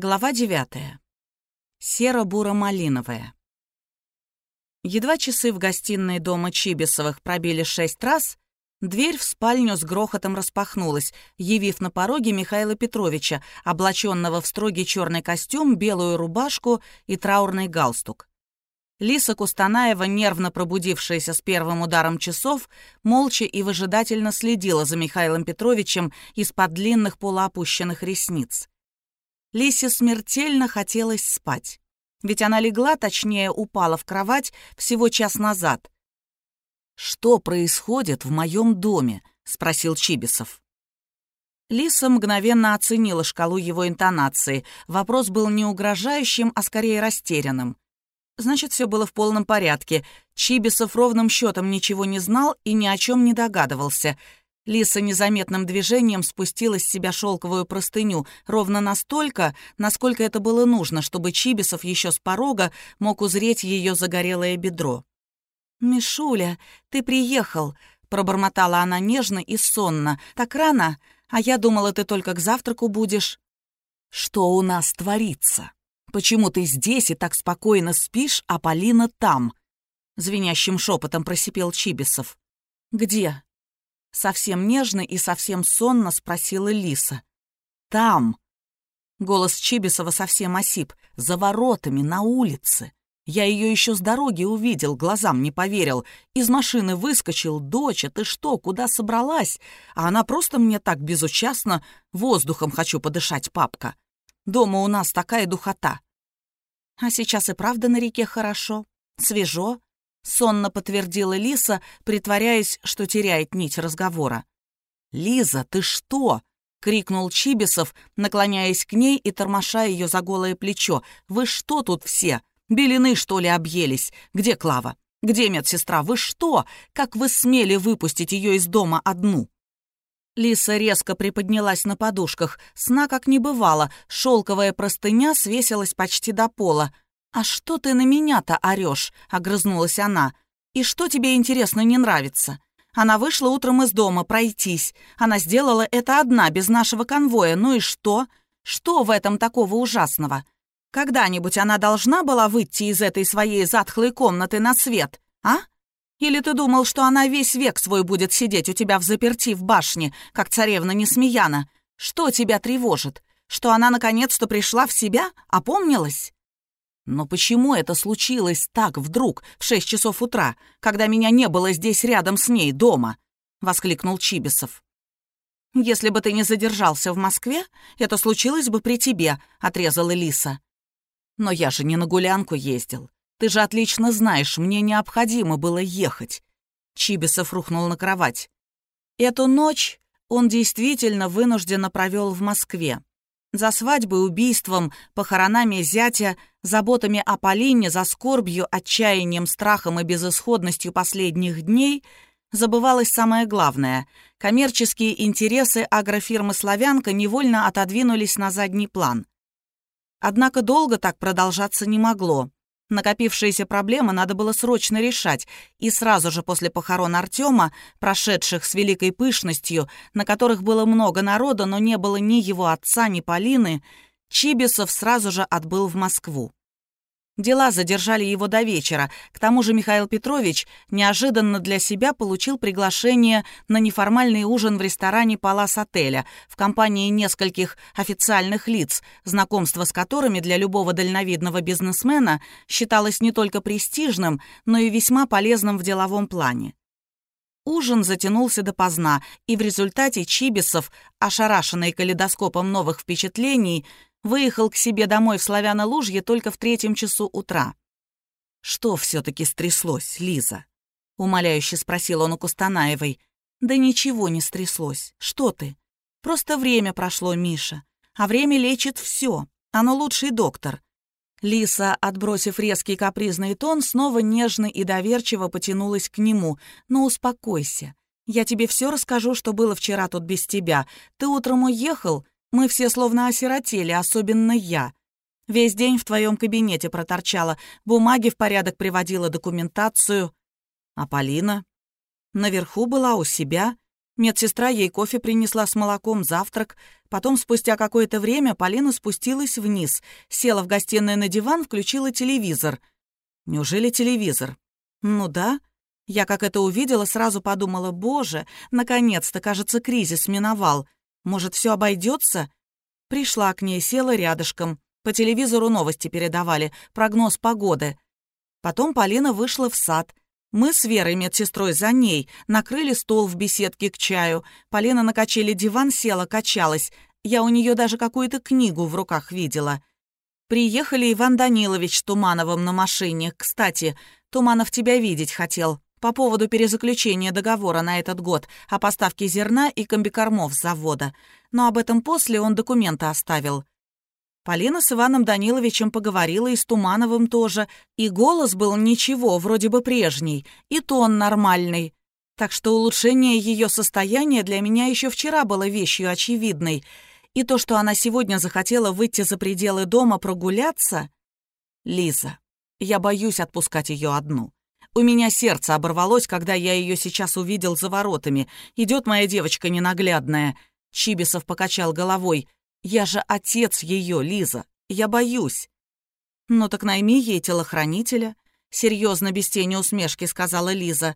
Глава 9. Серо-буро-малиновая. Едва часы в гостиной дома Чибисовых пробили шесть раз, дверь в спальню с грохотом распахнулась, явив на пороге Михаила Петровича, облаченного в строгий черный костюм, белую рубашку и траурный галстук. Лиса Кустанаева, нервно пробудившаяся с первым ударом часов, молча и выжидательно следила за Михаилом Петровичем из-под длинных полуопущенных ресниц. Лисе смертельно хотелось спать. Ведь она легла, точнее, упала в кровать всего час назад. «Что происходит в моем доме?» — спросил Чибисов. Лиса мгновенно оценила шкалу его интонации. Вопрос был не угрожающим, а скорее растерянным. Значит, все было в полном порядке. Чибисов ровным счетом ничего не знал и ни о чем не догадывался. Лиса незаметным движением спустила с себя шелковую простыню ровно настолько, насколько это было нужно, чтобы Чибисов еще с порога мог узреть ее загорелое бедро. «Мишуля, ты приехал», — пробормотала она нежно и сонно. «Так рано, а я думала, ты только к завтраку будешь». «Что у нас творится? Почему ты здесь и так спокойно спишь, а Полина там?» Звенящим шепотом просипел Чибисов. «Где?» Совсем нежно и совсем сонно спросила Лиса. «Там!» Голос Чибисова совсем осип. «За воротами, на улице!» Я ее еще с дороги увидел, глазам не поверил. Из машины выскочил. «Доча, ты что, куда собралась?» А она просто мне так безучастно «Воздухом хочу подышать, папка. Дома у нас такая духота». А сейчас и правда на реке хорошо, свежо, сонно подтвердила Лиса, притворяясь, что теряет нить разговора. «Лиза, ты что?» — крикнул Чибисов, наклоняясь к ней и тормоша ее за голое плечо. «Вы что тут все? Белины, что ли, объелись? Где Клава? Где медсестра? Вы что? Как вы смели выпустить ее из дома одну?» Лиса резко приподнялась на подушках. Сна как не бывало, шелковая простыня свесилась почти до пола. «А что ты на меня-то орешь?» — огрызнулась она. «И что тебе, интересно, не нравится?» Она вышла утром из дома пройтись. Она сделала это одна, без нашего конвоя. Ну и что? Что в этом такого ужасного? Когда-нибудь она должна была выйти из этой своей затхлой комнаты на свет, а? Или ты думал, что она весь век свой будет сидеть у тебя в заперти в башне, как царевна Несмеяна? Что тебя тревожит? Что она наконец-то пришла в себя, опомнилась? Но почему это случилось так вдруг, в шесть часов утра, когда меня не было здесь рядом с ней, дома?» — воскликнул Чибисов. «Если бы ты не задержался в Москве, это случилось бы при тебе», — отрезала Лиса. «Но я же не на гулянку ездил. Ты же отлично знаешь, мне необходимо было ехать». Чибисов рухнул на кровать. Эту ночь он действительно вынужденно провел в Москве. За свадьбой, убийством, похоронами зятя, заботами о Полине, за скорбью, отчаянием, страхом и безысходностью последних дней забывалось самое главное. Коммерческие интересы агрофирмы «Славянка» невольно отодвинулись на задний план. Однако долго так продолжаться не могло. Накопившиеся проблемы надо было срочно решать, и сразу же после похорон Артема, прошедших с великой пышностью, на которых было много народа, но не было ни его отца, ни Полины, Чибисов сразу же отбыл в Москву. Дела задержали его до вечера. К тому же Михаил Петрович неожиданно для себя получил приглашение на неформальный ужин в ресторане «Палас отеля» в компании нескольких официальных лиц, знакомство с которыми для любого дальновидного бизнесмена считалось не только престижным, но и весьма полезным в деловом плане. Ужин затянулся допоздна, и в результате Чибисов, ошарашенный калейдоскопом новых впечатлений, выехал к себе домой в Славяно-Лужье только в третьем часу утра. «Что все-таки стряслось, Лиза?» — умоляюще спросил он у Кустанаевой. «Да ничего не стряслось. Что ты? Просто время прошло, Миша. А время лечит все. Оно лучший доктор». Лиса, отбросив резкий капризный тон, снова нежно и доверчиво потянулась к нему. «Ну, успокойся. Я тебе все расскажу, что было вчера тут без тебя. Ты утром уехал, мы все словно осиротели, особенно я. Весь день в твоем кабинете проторчала, бумаги в порядок приводила, документацию. А Полина? Наверху была у себя. Медсестра ей кофе принесла с молоком, завтрак. Потом, спустя какое-то время, Полина спустилась вниз, села в гостиной на диван, включила телевизор. Неужели телевизор? Ну да. Я, как это увидела, сразу подумала, боже, наконец-то, кажется, кризис миновал. Может, все обойдется? Пришла к ней, села рядышком. По телевизору новости передавали, прогноз погоды. Потом Полина вышла в сад. Мы с Верой, медсестрой, за ней, накрыли стол в беседке к чаю. Полина на качели диван села, качалась. Я у нее даже какую-то книгу в руках видела. Приехали Иван Данилович с Тумановым на машине. Кстати, Туманов тебя видеть хотел. По поводу перезаключения договора на этот год о поставке зерна и комбикормов с завода. Но об этом после он документы оставил. Полина с Иваном Даниловичем поговорила и с Тумановым тоже, и голос был ничего, вроде бы прежний, и тон нормальный. Так что улучшение ее состояния для меня еще вчера было вещью очевидной. И то, что она сегодня захотела выйти за пределы дома прогуляться... Лиза, я боюсь отпускать ее одну. У меня сердце оборвалось, когда я ее сейчас увидел за воротами. Идет моя девочка ненаглядная. Чибисов покачал головой. Я же отец ее, Лиза. Я боюсь. Ну так найми ей телохранителя. Серьезно, без тени усмешки, сказала Лиза.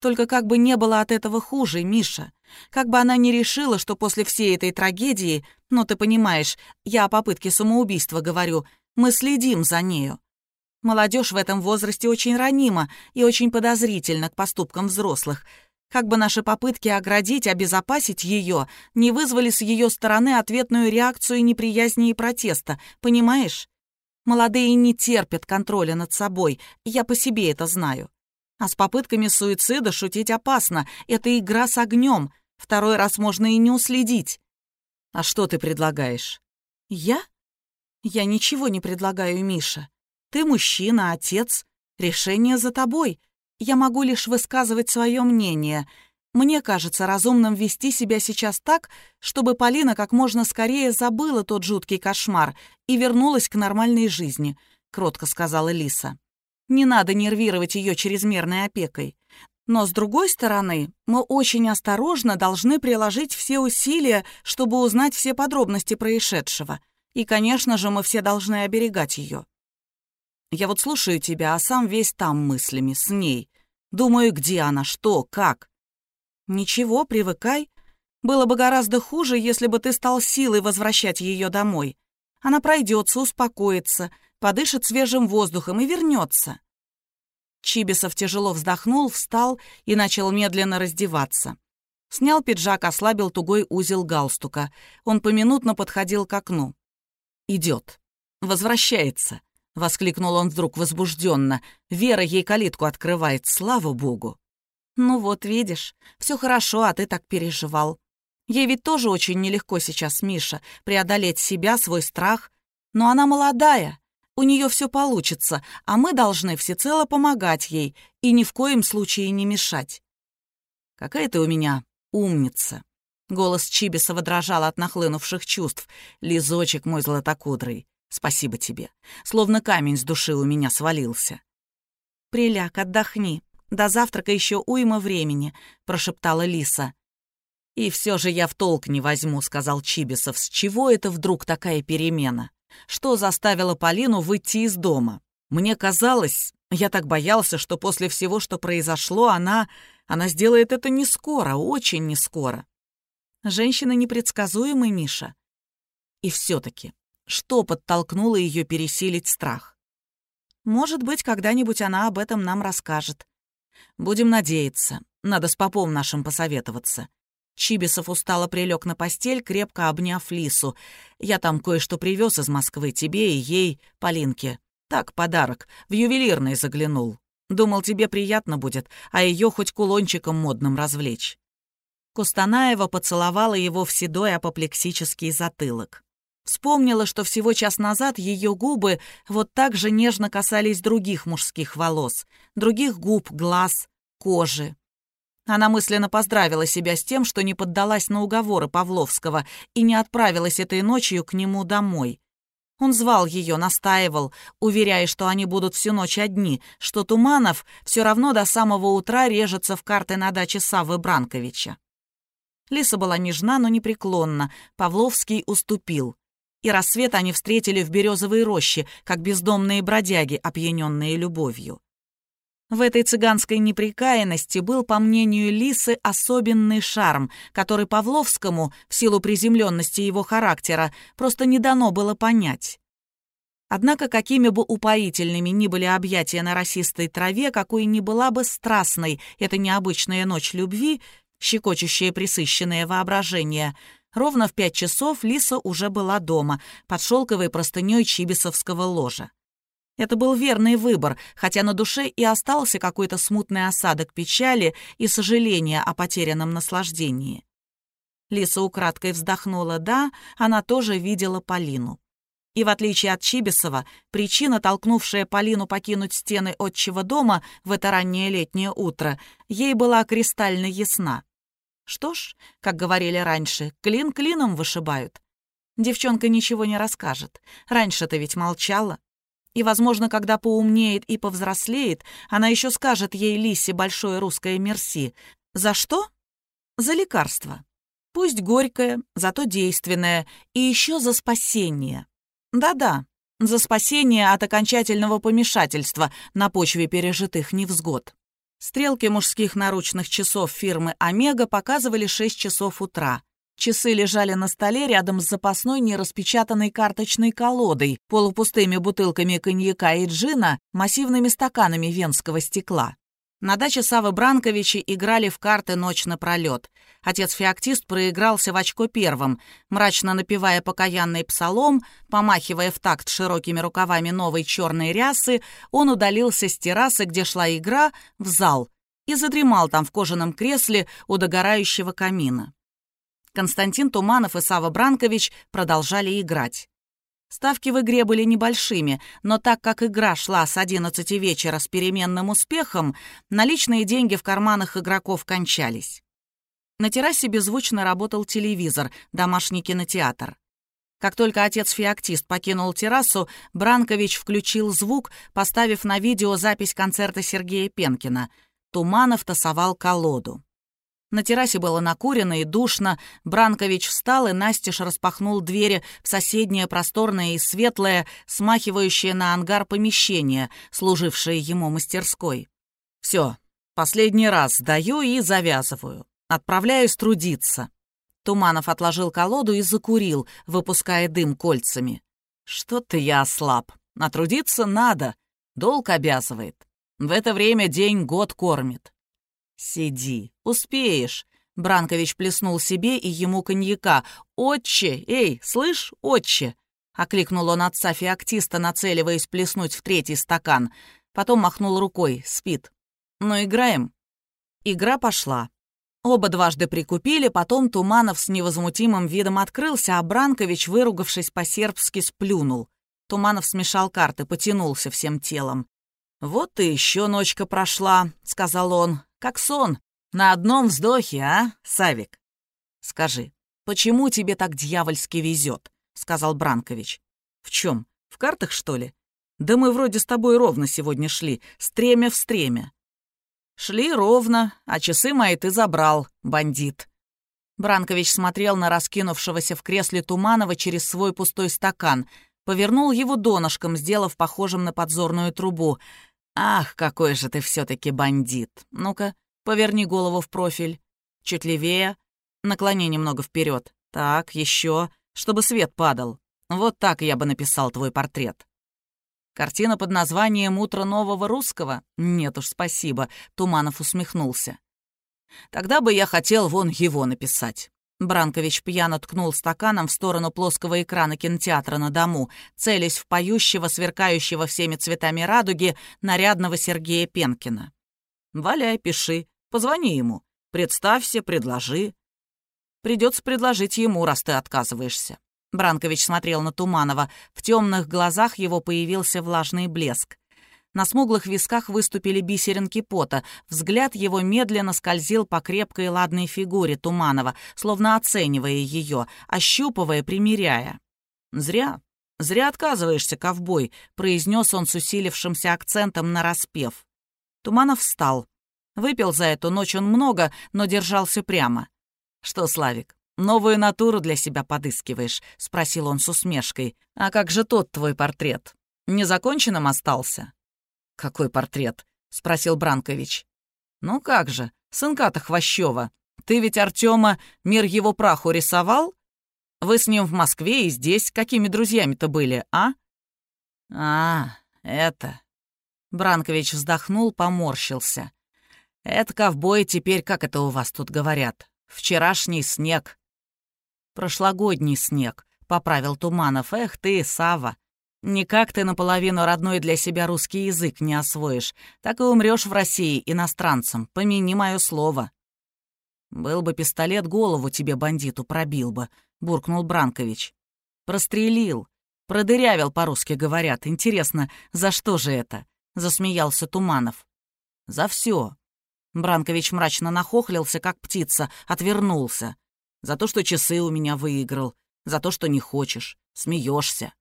Только как бы не было от этого хуже, Миша. Как бы она не решила, что после всей этой трагедии, ну ты понимаешь, я о попытке самоубийства говорю, мы следим за нею. Молодежь в этом возрасте очень ранима и очень подозрительна к поступкам взрослых. Как бы наши попытки оградить, обезопасить ее не вызвали с ее стороны ответную реакцию неприязни и протеста, понимаешь? Молодые не терпят контроля над собой, я по себе это знаю. А с попытками суицида шутить опасно, это игра с огнем, второй раз можно и не уследить. А что ты предлагаешь? Я? Я ничего не предлагаю, Миша. Ты мужчина, отец, решение за тобой — я могу лишь высказывать свое мнение. Мне кажется разумным вести себя сейчас так, чтобы Полина как можно скорее забыла тот жуткий кошмар и вернулась к нормальной жизни», — кротко сказала Лиса. «Не надо нервировать ее чрезмерной опекой. Но, с другой стороны, мы очень осторожно должны приложить все усилия, чтобы узнать все подробности происшедшего. И, конечно же, мы все должны оберегать ее. Я вот слушаю тебя, а сам весь там мыслями, с ней. Думаю, где она, что, как. Ничего, привыкай. Было бы гораздо хуже, если бы ты стал силой возвращать ее домой. Она пройдется, успокоится, подышит свежим воздухом и вернется. Чибисов тяжело вздохнул, встал и начал медленно раздеваться. Снял пиджак, ослабил тугой узел галстука. Он поминутно подходил к окну. Идет. Возвращается. — воскликнул он вдруг возбужденно. «Вера ей калитку открывает, слава богу!» «Ну вот, видишь, все хорошо, а ты так переживал. Ей ведь тоже очень нелегко сейчас, Миша, преодолеть себя, свой страх. Но она молодая, у нее все получится, а мы должны всецело помогать ей и ни в коем случае не мешать». «Какая ты у меня умница!» Голос Чибисова дрожал от нахлынувших чувств. «Лизочек мой златокудрый, Спасибо тебе. Словно камень с души у меня свалился. «Приляг, отдохни. До завтрака еще уйма времени», — прошептала Лиса. «И все же я в толк не возьму», — сказал Чибисов. «С чего это вдруг такая перемена? Что заставило Полину выйти из дома? Мне казалось, я так боялся, что после всего, что произошло, она... Она сделает это не скоро, очень не скоро. Женщина непредсказуемый, Миша. И все-таки что подтолкнуло ее пересилить страх? Может быть, когда-нибудь она об этом нам расскажет. Будем надеяться. Надо с попом нашим посоветоваться. Чибисов устало прилег на постель, крепко обняв Лису. «Я там кое-что привез из Москвы тебе и ей, Полинке. Так, подарок. В ювелирный заглянул. Думал, тебе приятно будет, а ее хоть кулончиком модным развлечь». Кустанаева поцеловала его в седой апоплексический затылок. Вспомнила, что всего час назад ее губы вот так же нежно касались других мужских волос, других губ, глаз, кожи. Она мысленно поздравила себя с тем, что не поддалась на уговоры Павловского и не отправилась этой ночью к нему домой. Он звал ее, настаивал, уверяя, что они будут всю ночь одни, что Туманов все равно до самого утра режется в карты на даче Саввы Бранковича. Лиса была нежна, но непреклонна. Павловский уступил. И рассвет они встретили в березовой роще, как бездомные бродяги, опьяненные любовью. В этой цыганской неприкаянности был, по мнению Лисы, особенный шарм, который Павловскому, в силу приземленности его характера, просто не дано было понять. Однако, какими бы упоительными ни были объятия на росистой траве, какой ни была бы страстной эта необычная ночь любви, щекочущее присыщенное воображение, ровно в пять часов Лиса уже была дома, под шелковой простыней чибисовского ложа. Это был верный выбор, хотя на душе и остался какой-то смутный осадок печали и сожаления о потерянном наслаждении. Лиса украдкой вздохнула, да, она тоже видела Полину. И в отличие от Чибисова, причина, толкнувшая Полину покинуть стены отчего дома в это раннее летнее утро, ей была кристально ясна. Что ж, как говорили раньше, клин клином вышибают. Девчонка ничего не расскажет. Раньше-то ведь молчала. И, возможно, когда поумнеет и повзрослеет, она еще скажет ей Лисе большое русское мерси. За что? За лекарство. Пусть горькое, зато действенное, и еще за спасение. Да-да, за спасение от окончательного помешательства на почве пережитых невзгод. Стрелки мужских наручных часов фирмы «Омега» показывали 6 часов утра. Часы лежали на столе рядом с запасной нераспечатанной карточной колодой, полупустыми бутылками коньяка и джина, массивными стаканами венского стекла. На даче Савы Бранковичи играли в карты ночь напролет. Отец-феоктист проигрался в очко первым, мрачно напевая покаянный псалом, помахивая в такт широкими рукавами новой черной рясы, он удалился с террасы, где шла игра, в зал и задремал там в кожаном кресле у догорающего камина. Константин Туманов и Сава Бранкович продолжали играть. Ставки в игре были небольшими, но так как игра шла с 11 вечера с переменным успехом, наличные деньги в карманах игроков кончались. На террасе беззвучно работал телевизор, домашний кинотеатр. Как только отец-феоктист покинул террасу, Бранкович включил звук, поставив на видео запись концерта Сергея Пенкина. Туманов тасовал колоду. На террасе было накурено и душно. Бранкович встал и настежь распахнул двери в соседнее просторное и светлое, смахивающее на ангар помещение, служившее ему мастерской. «Все, последний раз даю и завязываю. Отправляюсь трудиться». Туманов отложил колоду и закурил, выпуская дым кольцами. «Что-то я ослаб. Натрудиться надо. Долг обязывает. В это время день год кормит. «Сиди, успеешь». Бранкович плеснул себе и ему коньяка. «Отче! Эй, слышь, отче!» Окликнул он отца феоктиста, нацеливаясь плеснуть в третий стакан. Потом махнул рукой. Спит. «Ну, играем?» Игра пошла. Оба дважды прикупили, потом Туманов с невозмутимым видом открылся, а Бранкович, выругавшись по-сербски, сплюнул. Туманов смешал карты, потянулся всем телом. «Вот и еще ночка прошла», — сказал он. Как сон. На одном вздохе, а, Савик? Скажи, почему тебе так дьявольски везет? Сказал Бранкович. В чем? В картах, что ли? Да мы вроде с тобой ровно сегодня шли, стремя в стремя. Шли ровно, а часы мои ты забрал, бандит. Бранкович смотрел на раскинувшегося в кресле Туманова через свой пустой стакан, повернул его донышком, сделав похожим на подзорную трубу — «Ах, какой же ты все-таки бандит! Ну-ка, поверни голову в профиль. Чуть левее. Наклони немного вперед. Так, еще, чтобы свет падал. Вот так я бы написал твой портрет». Картина под названием «Утро нового русского»? Нет уж, спасибо. Туманов усмехнулся. Тогда бы я хотел вон его написать. Бранкович пьяно ткнул стаканом в сторону плоского экрана кинотеатра на дому, целясь в поющего, сверкающего всеми цветами радуги, нарядного Сергея Пенкина. «Валяй, пиши, позвони ему, представься, предложи». «Придется предложить ему, раз ты отказываешься». Бранкович смотрел на Туманова. В темных глазах его появился влажный блеск. На смуглых висках выступили бисеринки пота. Взгляд его медленно скользил по крепкой ладной фигуре Туманова, словно оценивая ее, ощупывая, примеряя. «Зря. Зря отказываешься, ковбой», — произнес он с усилившимся акцентом на распев. Туманов встал. Выпил за эту ночь он много, но держался прямо. «Что, Славик, новую натуру для себя подыскиваешь?» — спросил он с усмешкой. «А как же тот твой портрет? Незаконченным остался?» «Какой портрет?» — спросил Бранкович. «Ну как же, сынка-то Хвощева. Ты ведь Артема мир его праху рисовал? Вы с ним в Москве и здесь какими друзьями-то были, а?» «А, это...» Бранкович вздохнул, поморщился. «Это ковбой теперь, как это у вас тут говорят? Вчерашний снег». «Прошлогодний снег», — поправил Туманов. «Эх ты, Сава, никак ты наполовину родной для себя русский язык не освоишь, так и умрёшь в России иностранцем, помяни моё слово». «Был бы пистолет, голову тебе, бандиту, пробил бы», — буркнул Бранкович. «Прострелил. Продырявил, по-русски говорят. Интересно, за что же это?» — засмеялся Туманов. «За всё. Бранкович мрачно нахохлился, как птица, отвернулся. «За то, что часы у меня выиграл. За то, что не хочешь. Смеешься.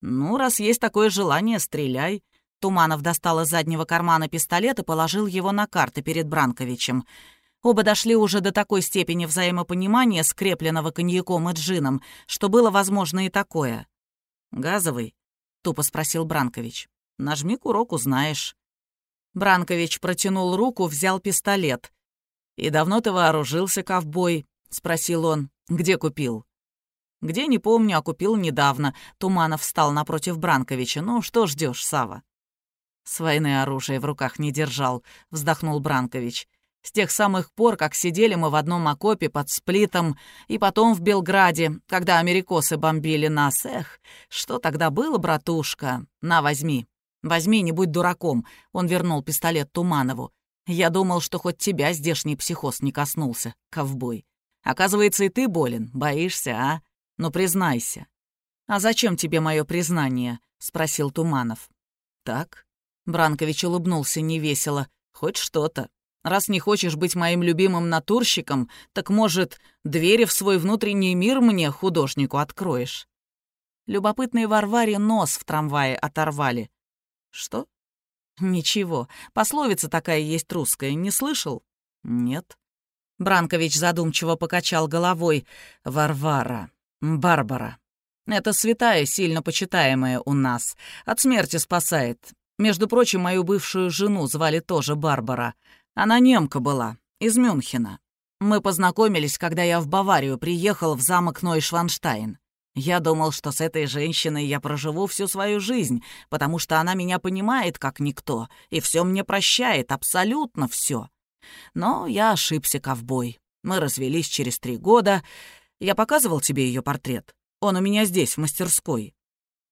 «Ну, раз есть такое желание, стреляй». Туманов достал из заднего кармана пистолет и положил его на карты перед Бранковичем. Оба дошли уже до такой степени взаимопонимания, скрепленного коньяком и джином, что было возможно и такое. «Газовый?» — тупо спросил Бранкович. «Нажми курок, узнаешь». Бранкович протянул руку, взял пистолет. «И давно ты вооружился, ковбой?» — спросил он. «Где купил?» «Где, не помню, а купил недавно». Туманов встал напротив Бранковича. «Ну, что ждешь, Сава? «С войны оружие в руках не держал», — вздохнул Бранкович. «С тех самых пор, как сидели мы в одном окопе под сплитом, и потом в Белграде, когда америкосы бомбили нас. Эх, что тогда было, братушка? На, возьми». «Возьми, не будь дураком», — он вернул пистолет Туманову. «Я думал, что хоть тебя здешний психоз не коснулся, ковбой. Оказывается, и ты болен, боишься, а? Ну, признайся». «А зачем тебе мое признание?» — спросил Туманов. «Так?» — Бранкович улыбнулся невесело. «Хоть что-то. Раз не хочешь быть моим любимым натурщиком, так, может, двери в свой внутренний мир мне, художнику, откроешь?» Любопытные Варваре нос в трамвае оторвали. «Что?» «Ничего. Пословица такая есть русская. Не слышал?» «Нет». Бранкович задумчиво покачал головой. «Варвара. Барбара. Это святая, сильно почитаемая у нас. От смерти спасает. Между прочим, мою бывшую жену звали тоже Барбара. Она немка была, из Мюнхена. Мы познакомились, когда я в Баварию приехал в замок Нойшванштайн. Я думал, что с этой женщиной я проживу всю свою жизнь, потому что она меня понимает как никто и все мне прощает, абсолютно все. Но я ошибся, ковбой. Мы развелись через три года. Я показывал тебе ее портрет. Он у меня здесь, в мастерской.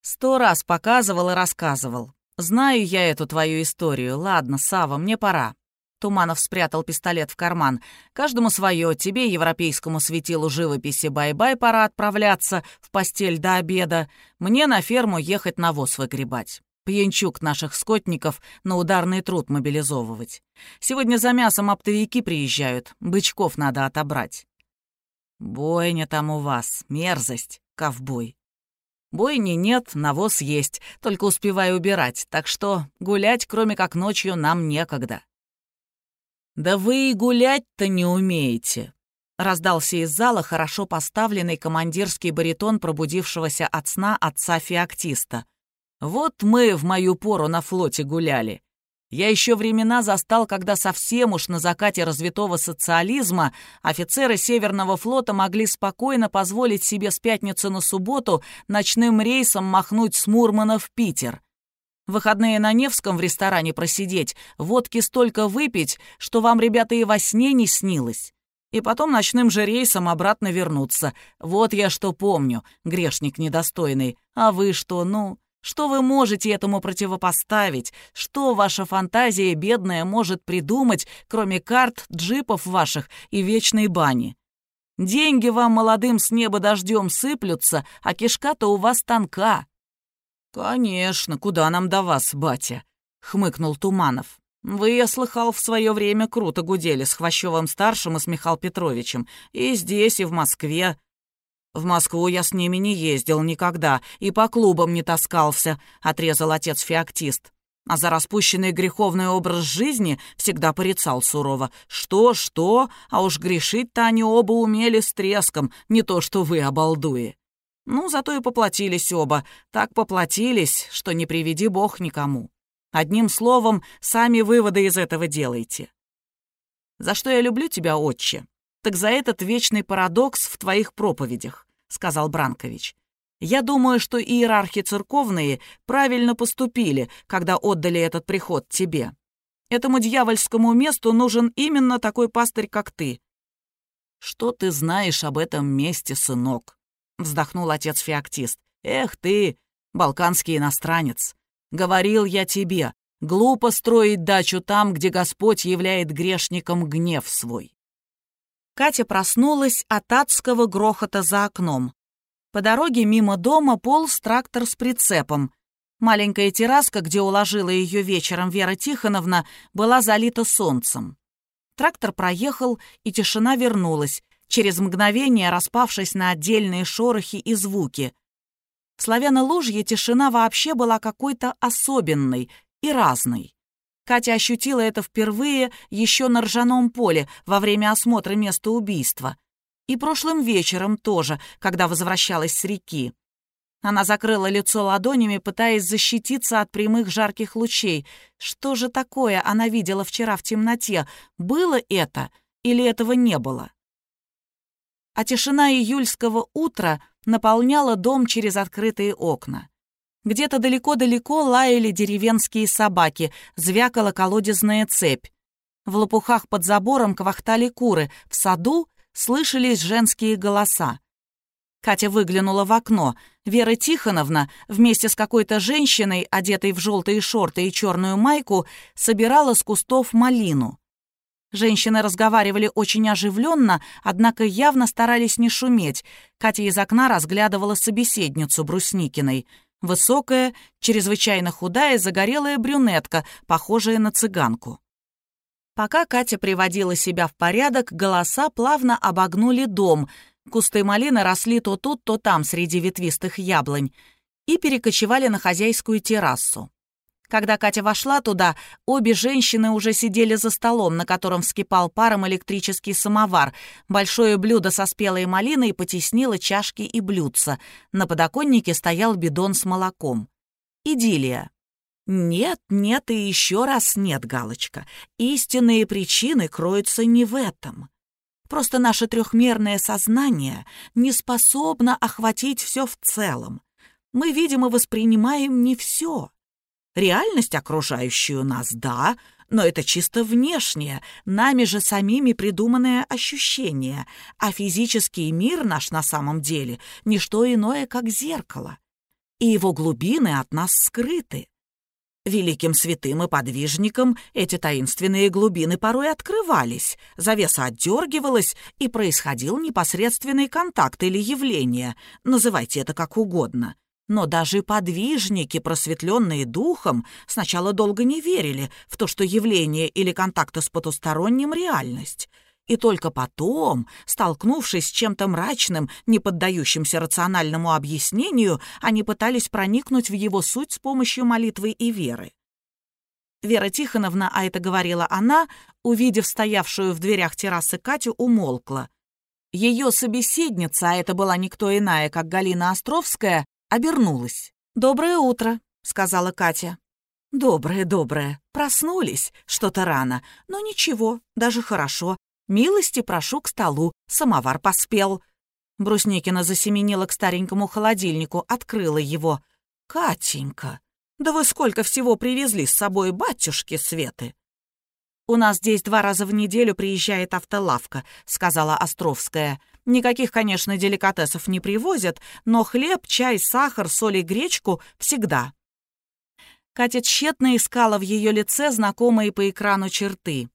Сто раз показывал и рассказывал. Знаю я эту твою историю. Ладно, Сава, мне пора. Туманов спрятал пистолет в карман. «Каждому свое. Тебе, европейскому светилу живописи, бай-бай, пора отправляться в постель до обеда. Мне на ферму ехать навоз выгребать. Пьянчук наших скотников на ударный труд мобилизовывать. Сегодня за мясом оптовики приезжают. Бычков надо отобрать». «Бойня там у вас. Мерзость, ковбой». «Бойни нет, навоз есть, только успеваю убирать, так что гулять, кроме как ночью, нам некогда». «Да вы и гулять-то не умеете!» Раздался из зала хорошо поставленный командирский баритон пробудившегося от сна отца феоктиста. «Вот мы в мою пору на флоте гуляли. Я еще времена застал, когда совсем уж на закате развитого социализма офицеры Северного флота могли спокойно позволить себе с пятницы на субботу ночным рейсом махнуть с Мурмана в Питер. Выходные на Невском в ресторане просидеть, водки столько выпить, что вам, ребята, и во сне не снилось. И потом ночным же рейсом обратно вернуться. Вот я что помню, грешник недостойный. А вы что, ну? Что вы можете этому противопоставить? Что ваша фантазия бедная может придумать, кроме карт, джипов ваших и вечной бани? Деньги вам, молодым, с неба дождем сыплются, а кишка-то у вас тонка. «Конечно, куда нам до вас, батя?» — хмыкнул Туманов. «Вы, я слыхал, в свое время круто гудели с Хвощевым-старшим и с Михаил Петровичем. И здесь, и в Москве. В Москву я с ними не ездил никогда и по клубам не таскался», — отрезал отец-феоктист. а за распущенный греховный образ жизни всегда порицал сурово. Что-что, а уж грешить-то они оба умели с треском, не то что вы, обалдуи. Ну, зато и поплатились оба, так поплатились, что не приведи бог никому. Одним словом, сами выводы из этого делайте. За что я люблю тебя, отче? Так за этот вечный парадокс в твоих проповедях, сказал Бранкович. Я думаю, что иерархи церковные правильно поступили, когда отдали этот приход тебе. Этому дьявольскому месту нужен именно такой пастырь, как ты. Что ты знаешь об этом месте, сынок? Вздохнул отец Феоктист. Эх ты, балканский иностранец. Говорил я тебе, глупо строить дачу там, где Господь являет грешником гнев свой. Катя проснулась от адского грохота за окном. По дороге мимо дома полз трактор с прицепом. Маленькая терраска, где уложила ее вечером Вера Тихоновна, была залита солнцем. Трактор проехал, и тишина вернулась, через мгновение распавшись на отдельные шорохи и звуки. В Славяно-Лужье тишина вообще была какой-то особенной и разной. Катя ощутила это впервые еще на ржаном поле во время осмотра места убийства — и прошлым вечером тоже, когда возвращалась с реки. Она закрыла лицо ладонями, пытаясь защититься от прямых жарких лучей. Что же такое она видела вчера в темноте? Было это или этого не было? А тишина июльского утра наполняла дом через открытые окна. Где-то далеко-далеко лаяли деревенские собаки, звякала колодезная цепь. В лопухах под забором квахтали куры, в саду слышались женские голоса. Катя выглянула в окно. Вера Тихоновна вместе с какой-то женщиной, одетой в желтые шорты и черную майку, собирала с кустов малину. Женщины разговаривали очень оживленно, однако явно старались не шуметь. Катя из окна разглядывала собеседницу Брусникиной. Высокая, чрезвычайно худая, загорелая брюнетка, похожая на цыганку. Пока Катя приводила себя в порядок, голоса плавно обогнули дом. Кусты малины росли то тут, то там среди ветвистых яблонь и перекочевали на хозяйскую террасу. Когда Катя вошла туда, обе женщины уже сидели за столом, на котором вскипал паром электрический самовар. Большое блюдо со спелой малиной потеснило чашки и блюдца. На подоконнике стоял бидон с молоком. Идиллия. Нет, нет и еще раз нет, Галочка. Истинные причины кроются не в этом. Просто наше трехмерное сознание не способно охватить все в целом. Мы видим и воспринимаем не все. Реальность, окружающую нас, да, но это чисто внешнее, нами же самими придуманное ощущение, а физический мир наш на самом деле — не что иное, как зеркало. И его глубины от нас скрыты. Великим святым и подвижникам эти таинственные глубины порой открывались, завеса отдергивалась, и происходил непосредственный контакт или явление, называйте это как угодно. Но даже подвижники, просветленные духом, сначала долго не верили в то, что явление или контакты с потусторонним — реальность — и только потом, столкнувшись с чем-то мрачным, не поддающимся рациональному объяснению, они пытались проникнуть в его суть с помощью молитвы и веры. Вера Тихоновна, а это говорила она, увидев стоявшую в дверях террасы Катю, умолкла. Ее собеседница, а это была никто иная, как Галина Островская, обернулась. «Доброе утро», — сказала Катя. «Доброе, доброе. Проснулись. Что-то рано. Но ничего, даже хорошо. «Милости прошу к столу, самовар поспел». Брусникина засеменила к старенькому холодильнику, открыла его. «Катенька, да вы сколько всего привезли с собой батюшки Светы?» «У нас здесь два раза в неделю приезжает автолавка», — сказала Островская. «Никаких, конечно, деликатесов не привозят, но хлеб, чай, сахар, соль и гречку всегда». Катя тщетно искала в ее лице знакомые по экрану черты.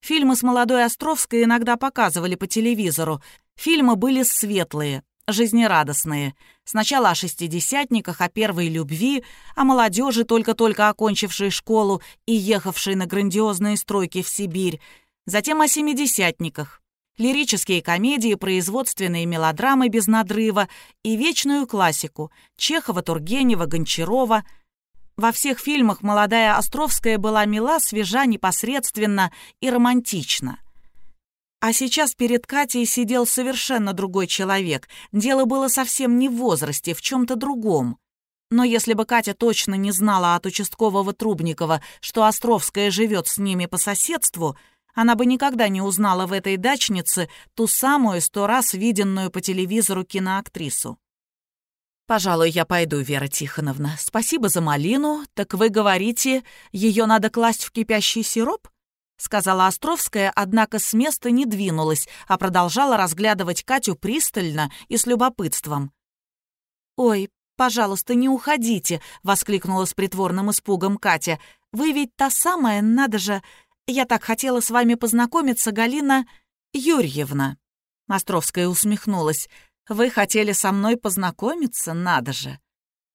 Фильмы с молодой Островской иногда показывали по телевизору. Фильмы были светлые, жизнерадостные. Сначала о шестидесятниках, о первой любви, о молодежи, только-только окончившей школу и ехавшей на грандиозные стройки в Сибирь. Затем о семидесятниках. Лирические комедии, производственные мелодрамы без надрыва и вечную классику Чехова, Тургенева, Гончарова. Во всех фильмах молодая Островская была мила, свежа, непосредственна и романтична. А сейчас перед Катей сидел совершенно другой человек. Дело было совсем не в возрасте, в чем-то другом. Но если бы Катя точно не знала от участкового Трубникова, что Островская живет с ними по соседству, она бы никогда не узнала в этой дачнице ту самую сто раз виденную по телевизору киноактрису. «Пожалуй, я пойду, Вера Тихоновна. Спасибо за малину. Так вы говорите, ее надо класть в кипящий сироп?» Сказала Островская, однако с места не двинулась, а продолжала разглядывать Катю пристально и с любопытством. «Ой, пожалуйста, не уходите!» — воскликнула с притворным испугом Катя. «Вы ведь та самая, надо же! Я так хотела с вами познакомиться, Галина Юрьевна!» Островская усмехнулась. Вы хотели со мной познакомиться, надо же.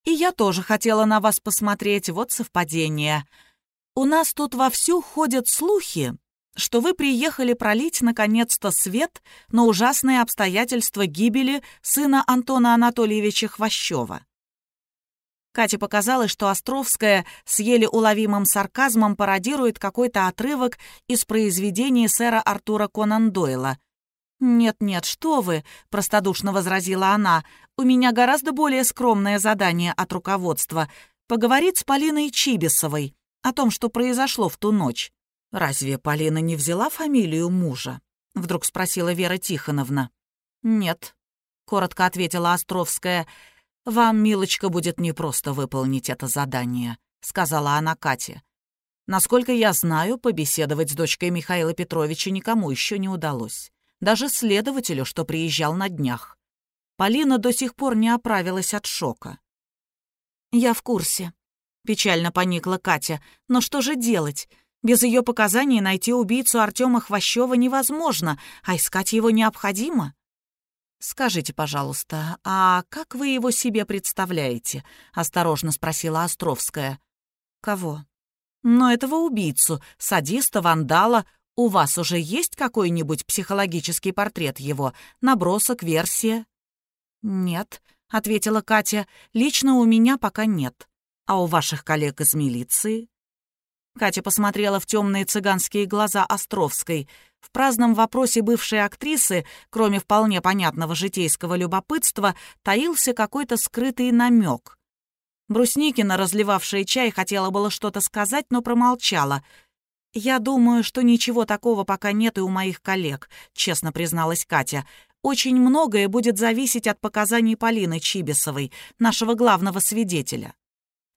И я тоже хотела на вас посмотреть, вот совпадение. У нас тут вовсю ходят слухи, что вы приехали пролить, наконец-то, свет на ужасные обстоятельства гибели сына Антона Анатольевича Хвощева. Кате показалось, что Островская с еле уловимым сарказмом пародирует какой-то отрывок из произведения сэра Артура Конан Дойла — «Нет-нет, что вы!» — простодушно возразила она. «У меня гораздо более скромное задание от руководства — поговорить с Полиной Чибисовой о том, что произошло в ту ночь». «Разве Полина не взяла фамилию мужа?» — вдруг спросила Вера Тихоновна. «Нет», — коротко ответила Островская. «Вам, милочка, будет непросто выполнить это задание», — сказала она Кате. «Насколько я знаю, побеседовать с дочкой Михаила Петровича никому еще не удалось даже следователю, что приезжал на днях. Полина до сих пор не оправилась от шока. «Я в курсе», — печально поникла Катя. «Но что же делать? Без ее показаний найти убийцу Артема Хвощева невозможно, а искать его необходимо». «Скажите, пожалуйста, а как вы его себе представляете?» — осторожно спросила Островская. «Кого?» «Но этого убийцу, садиста, вандала, у вас уже есть какой-нибудь психологический портрет его? Набросок, версия?» «Нет», — ответила Катя, — «лично у меня пока нет. А у ваших коллег из милиции?» Катя посмотрела в темные цыганские глаза Островской. В праздном вопросе бывшей актрисы, кроме вполне понятного житейского любопытства, таился какой-то скрытый намек. Брусникина, разливавшая чай, хотела было что-то сказать, но промолчала — «Я думаю, что ничего такого пока нет и у моих коллег», — честно призналась Катя. «Очень многое будет зависеть от показаний Полины Чибисовой, нашего главного свидетеля».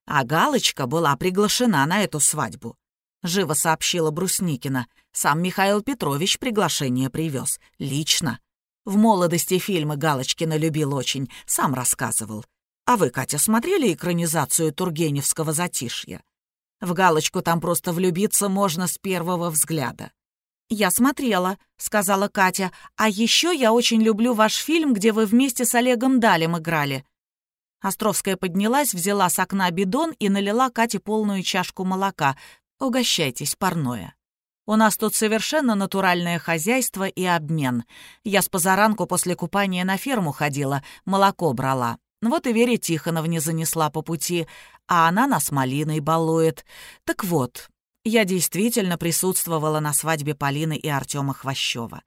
А Галочка была приглашена на эту свадьбу. Живо сообщила Брусникина. Сам Михаил Петрович приглашение привез. Лично. В молодости фильмы Галочкина любил очень, сам рассказывал. А вы, Катя, смотрели экранизацию Тургеневского «Затишья»? В галочку там просто влюбиться можно с первого взгляда. «Я смотрела», — сказала Катя. «А еще я очень люблю ваш фильм, где вы вместе с Олегом Далем играли». Островская поднялась, взяла с окна бидон и налила Кате полную чашку молока. «Угощайтесь, парное». У нас тут совершенно натуральное хозяйство и обмен. Я с позаранку после купания на ферму ходила, молоко брала. Вот и Вере Тихоновне занесла по пути, а она нас малиной балует. Так вот, я действительно присутствовала на свадьбе Полины и Артема Хвощева.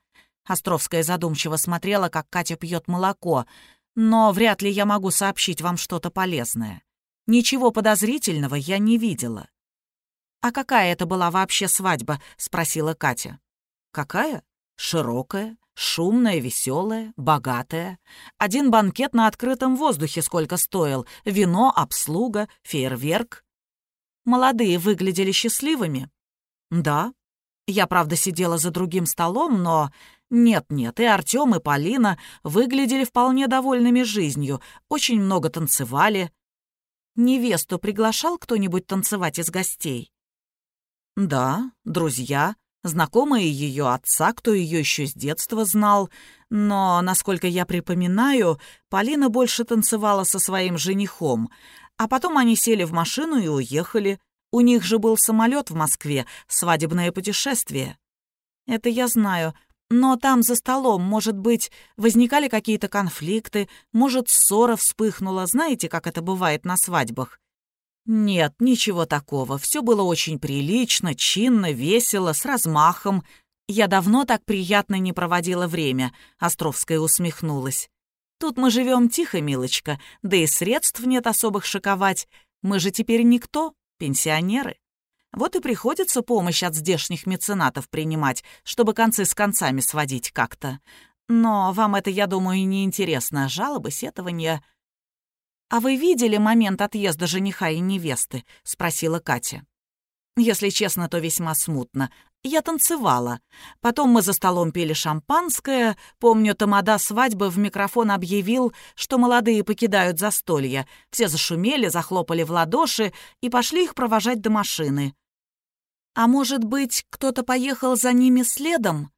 Островская задумчиво смотрела, как Катя пьет молоко, но вряд ли я могу сообщить вам что-то полезное. Ничего подозрительного я не видела. «А какая это была вообще свадьба?» — спросила Катя. «Какая? Широкая, Шумная, веселая, богатая. Один банкет на открытом воздухе сколько стоил. Вино, обслуга, фейерверк. Молодые выглядели счастливыми? Да. Я, правда, сидела за другим столом, но... Нет-нет, и Артём, и Полина выглядели вполне довольными жизнью, очень много танцевали. Невесту приглашал кто-нибудь танцевать из гостей? Да, друзья, знакомые ее отца, кто ее еще с детства знал. Но, насколько я припоминаю, Полина больше танцевала со своим женихом. А потом они сели в машину и уехали. У них же был самолет в Москве, свадебное путешествие. Это я знаю. Но там за столом, может быть, возникали какие-то конфликты, может, ссора вспыхнула. Знаете, как это бывает на свадьбах? Нет, ничего такого. Все было очень прилично, чинно, весело, с размахом. Я давно так приятно не проводила время, Островская усмехнулась. Тут мы живем тихо, милочка, да и средств нет особых шиковать. Мы же теперь никто, пенсионеры. Вот и приходится помощь от здешних меценатов принимать, чтобы концы с концами сводить как-то. Но вам это, я думаю, не интересно. Жалобы, сетования... «А вы видели момент отъезда жениха и невесты?» — спросила Катя. «Если честно, то весьма смутно. Я танцевала. Потом мы за столом пили шампанское. Помню, тамада свадьбы в микрофон объявил, что молодые покидают застолье. Все зашумели, захлопали в ладоши и пошли их провожать до машины. А может быть, кто-то поехал за ними следом?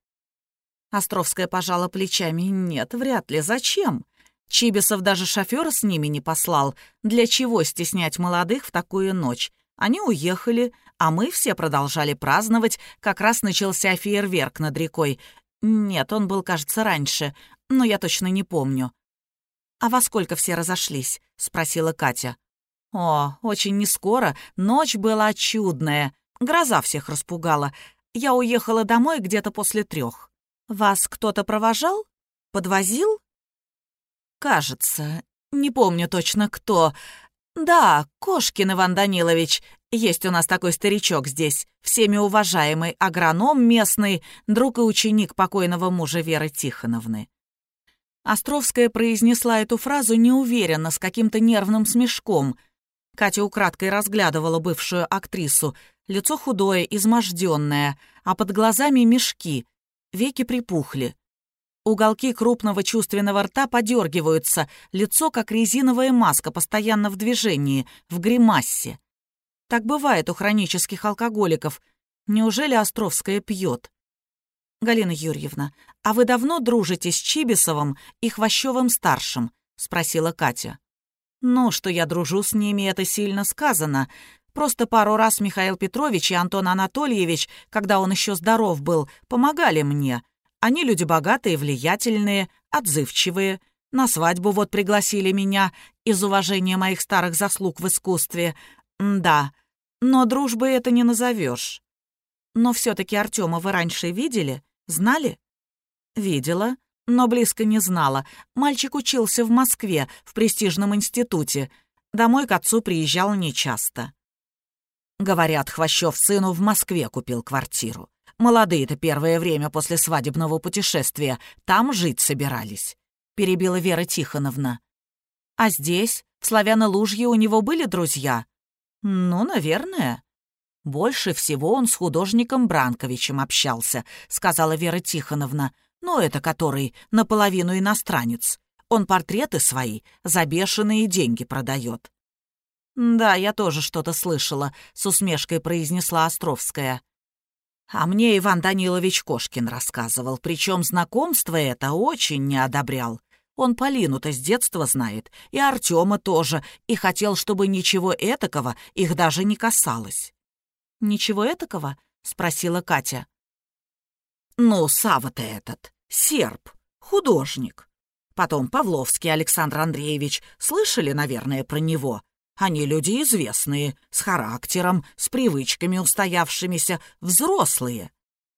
Островская пожала плечами. Нет, вряд ли. Зачем? Чибисов даже шофера с ними не послал. Для чего стеснять молодых в такую ночь? Они уехали, а мы все продолжали праздновать. Как раз начался фейерверк над рекой. Нет, он был, кажется, раньше, но я точно не помню. «А во сколько все разошлись?» — спросила Катя. «О, очень нескоро. Ночь была чудная. Гроза всех распугала. Я уехала домой где-то после трех. Вас кто-то провожал? Подвозил?» «Кажется. Не помню точно кто. Да, Кошкин Иван Данилович. Есть у нас такой старичок здесь, всеми уважаемый агроном местный, друг и ученик покойного мужа Веры Тихоновны». Островская произнесла эту фразу неуверенно, с каким-то нервным смешком. Катя украдкой разглядывала бывшую актрису. Лицо худое, изможденное, а под глазами мешки. Веки припухли. Уголки крупного чувственного рта подергиваются, лицо как резиновая маска, постоянно в движении, в гримассе. Так бывает у хронических алкоголиков. Неужели Островская пьет? «Галина Юрьевна, а вы давно дружите с Чибисовым и Хвощевым-старшим?» — спросила Катя. «Ну, что я дружу с ними, это сильно сказано. Просто пару раз Михаил Петрович и Антон Анатольевич, когда он еще здоров был, помогали мне. Они люди богатые, влиятельные, отзывчивые. На свадьбу вот пригласили меня из уважения моих старых заслуг в искусстве. М да, но дружбы это не назовешь. Но все-таки Артема вы раньше видели? Знали? Видела, но близко не знала. Мальчик учился в Москве, в престижном институте. Домой к отцу приезжал нечасто. Говорят, Хвощев сыну в Москве купил квартиру. Молодые-то первое время после свадебного путешествия там жить собирались», — перебила Вера Тихоновна. «А здесь, в Славяно-Лужье, у него были друзья?» «Ну, наверное». «Больше всего он с художником Бранковичем общался», — сказала Вера Тихоновна. «Ну, это который наполовину иностранец. Он портреты свои за бешеные деньги продает». «Да, я тоже что-то слышала», — с усмешкой произнесла Островская. А мне Иван Данилович Кошкин рассказывал, причем знакомство это очень не одобрял. Он Полину-то с детства знает, и Артема тоже, и хотел, чтобы ничего этакого их даже не касалось. «Ничего этакого?» — спросила Катя. «Ну, Сава-то этот, серб, художник. Потом Павловский Александр Андреевич, слышали, наверное, про него? Они люди известные, с характером, с привычками устоявшимися, взрослые.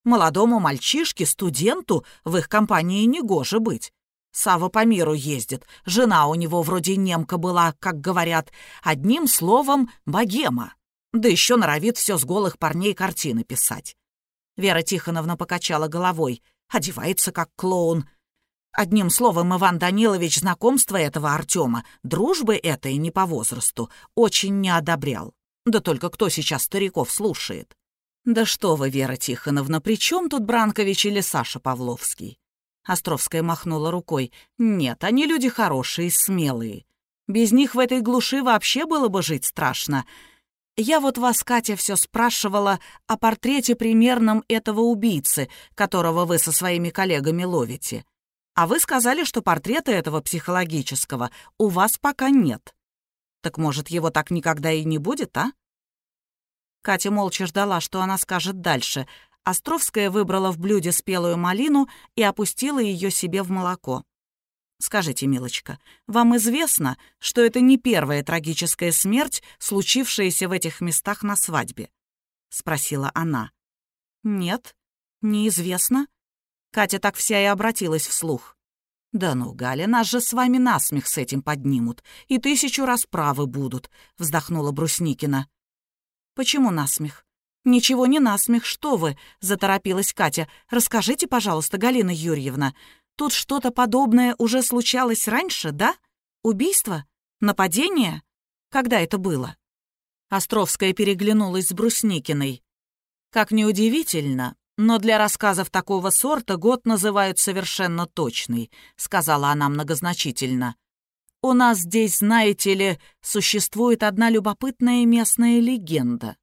Молодому мальчишке, студенту в их компании негоже быть. Сава по миру ездит, жена у него вроде немка была, как говорят, одним словом богема. Да еще норовит все с голых парней картины писать. Вера Тихоновна покачала головой, одевается как клоун, Одним словом, Иван Данилович знакомство этого Артема, дружбы этой не по возрасту, очень не одобрял. Да только кто сейчас стариков слушает? «Да что вы, Вера Тихоновна, при чем тут Бранкович или Саша Павловский?» Островская махнула рукой. «Нет, они люди хорошие, смелые. Без них в этой глуши вообще было бы жить страшно. Я вот вас, Катя, все спрашивала о портрете примерном этого убийцы, которого вы со своими коллегами ловите. А вы сказали, что портрета этого психологического у вас пока нет. Так может, его так никогда и не будет, а? Катя молча ждала, что она скажет дальше. Островская выбрала в блюде спелую малину и опустила ее себе в молоко. Скажите, милочка, вам известно, что это не первая трагическая смерть, случившаяся в этих местах на свадьбе?» — спросила она. «Нет, неизвестно». Катя так вся и обратилась вслух. «Да ну, Галя, нас же с вами насмех с этим поднимут, и тысячу раз правы будут», — вздохнула Брусникина. «Почему насмех?» «Ничего не насмех, что вы!» — заторопилась Катя. «Расскажите, пожалуйста, Галина Юрьевна, тут что-то подобное уже случалось раньше, да? Убийство? Нападение? Когда это было?» Островская переглянулась с Брусникиной. «Как неудивительно, но для рассказов такого сорта год называют совершенно точный», — сказала она многозначительно. «У нас здесь, знаете ли, существует одна любопытная местная легенда.